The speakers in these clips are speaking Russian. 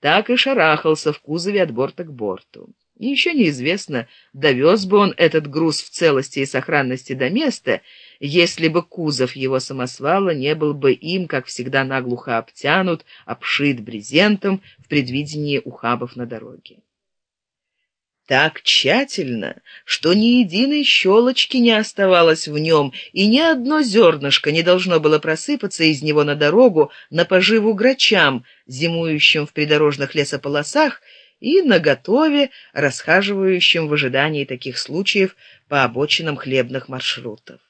так и шарахался в кузове от борта к борту. Еще неизвестно, довез бы он этот груз в целости и сохранности до места, если бы кузов его самосвала не был бы им, как всегда, наглухо обтянут, обшит брезентом в предвидении ухабов на дороге. Так тщательно, что ни единой щелочки не оставалось в нем, и ни одно зернышко не должно было просыпаться из него на дорогу на поживу грачам, зимующим в придорожных лесополосах, и наготове расхаживающим в ожидании таких случаев по обочинам хлебных маршрутов.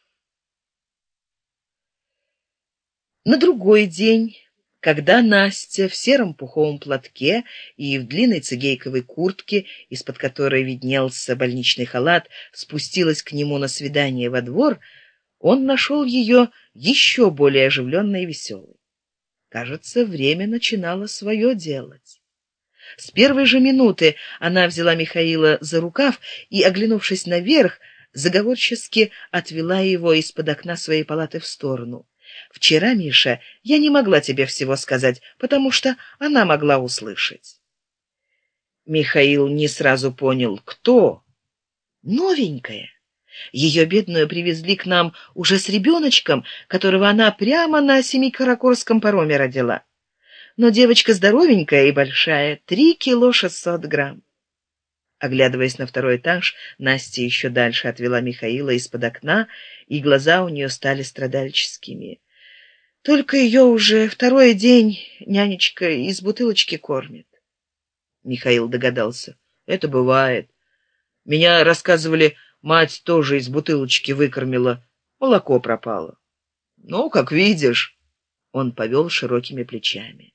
На другой день, когда Настя в сером пуховом платке и в длинной цигейковой куртке, из-под которой виднелся больничный халат, спустилась к нему на свидание во двор, он нашел ее еще более оживленной и веселой. Кажется, время начинало свое делать. С первой же минуты она взяла Михаила за рукав и, оглянувшись наверх, заговорчески отвела его из-под окна своей палаты в сторону. «Вчера, Миша, я не могла тебе всего сказать, потому что она могла услышать». Михаил не сразу понял, кто. Новенькая. Ее бедную привезли к нам уже с ребеночком, которого она прямо на Семикаракорском пароме родила но девочка здоровенькая и большая, три кило шестьсот грамм. Оглядываясь на второй этаж, Настя еще дальше отвела Михаила из-под окна, и глаза у нее стали страдальческими. Только ее уже второй день нянечка из бутылочки кормит. Михаил догадался. Это бывает. Меня рассказывали, мать тоже из бутылочки выкормила, молоко пропало. Ну, как видишь, он повел широкими плечами.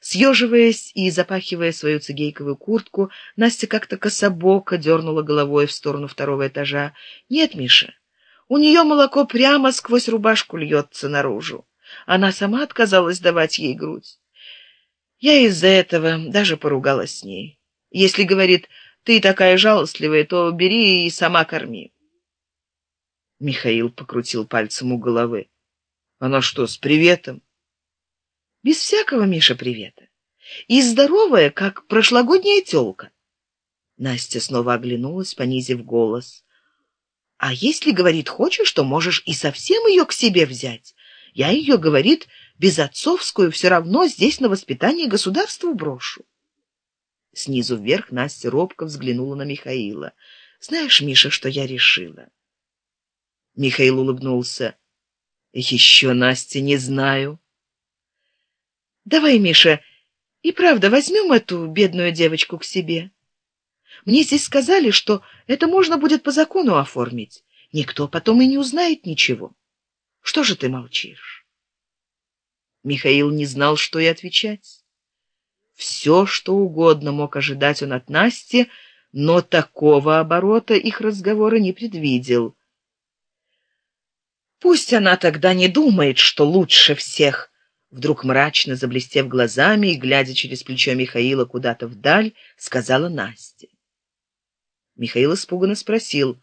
Съеживаясь и запахивая свою цигейковую куртку, Настя как-то кособоко дернула головой в сторону второго этажа. «Нет, Миша, у нее молоко прямо сквозь рубашку льется наружу. Она сама отказалась давать ей грудь. Я из-за этого даже поругалась с ней. Если, говорит, ты такая жалостливая, то бери и сама корми». Михаил покрутил пальцем у головы. «Она что, с приветом?» Без всякого миша привета. И здоровая как прошлогодняя тёлка. Настя снова оглянулась понизив голос. А если говорит хочешь то можешь и совсем ее к себе взять. Я ее говорит безотцовскую все равно здесь на воспитание государству брошу. Снизу вверх настя робко взглянула на михаила. Знаешь миша что я решила? Михаил улыбнулся. Еще настя не знаю давай миша и правда возьмем эту бедную девочку к себе. Мне здесь сказали что это можно будет по закону оформить. Никто потом и не узнает ничего. Что же ты молчишь? Михаил не знал что и отвечать. Все что угодно мог ожидать он от насти но такого оборота их разговора не предвидел. Пусть она тогда не думает что лучше всех вдруг мрачно заблестев глазами и глядя через плечо михаила куда то вдаль сказала настя. Михаил испуганно спросил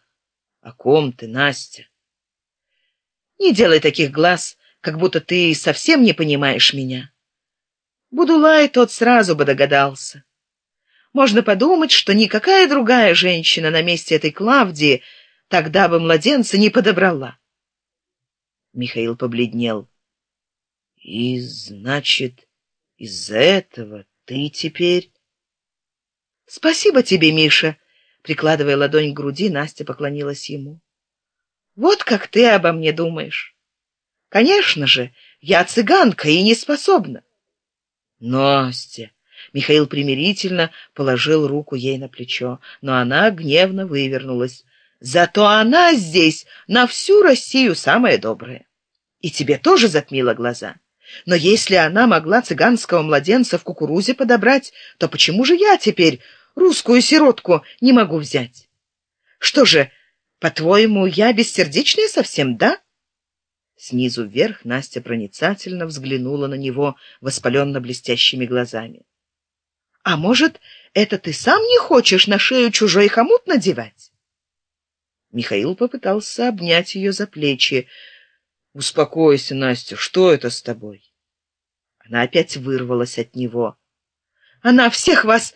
о ком ты настя? Не делай таких глаз как будто ты совсем не понимаешь меня. Будулай тот сразу бы догадался. Можно подумать что никакая другая женщина на месте этой клавдии тогда бы младенца не подобрала михаил побледнел и значит из за этого ты теперь спасибо тебе миша прикладывая ладонь к груди настя поклонилась ему вот как ты обо мне думаешь! Конечно же я цыганка и не способна настя михаил примирительно положил руку ей на плечо но она гневно вывернулась зато она здесь на всю россию самая добрая! И тебе тоже затмила глаза но если она могла цыганского младенца в кукурузе подобрать то почему же я теперь русскую сиротку не могу взять? Что же по твоему я бессердечная совсем да? Снизу вверх настя проницательно взглянула на него воспаленно блестящими глазами. А может это ты сам не хочешь на шею чужой хомут надевать? Михаил попытался обнять ее за плечи успокойся настя что это с тобой? Она опять вырвалась от него. Она всех вас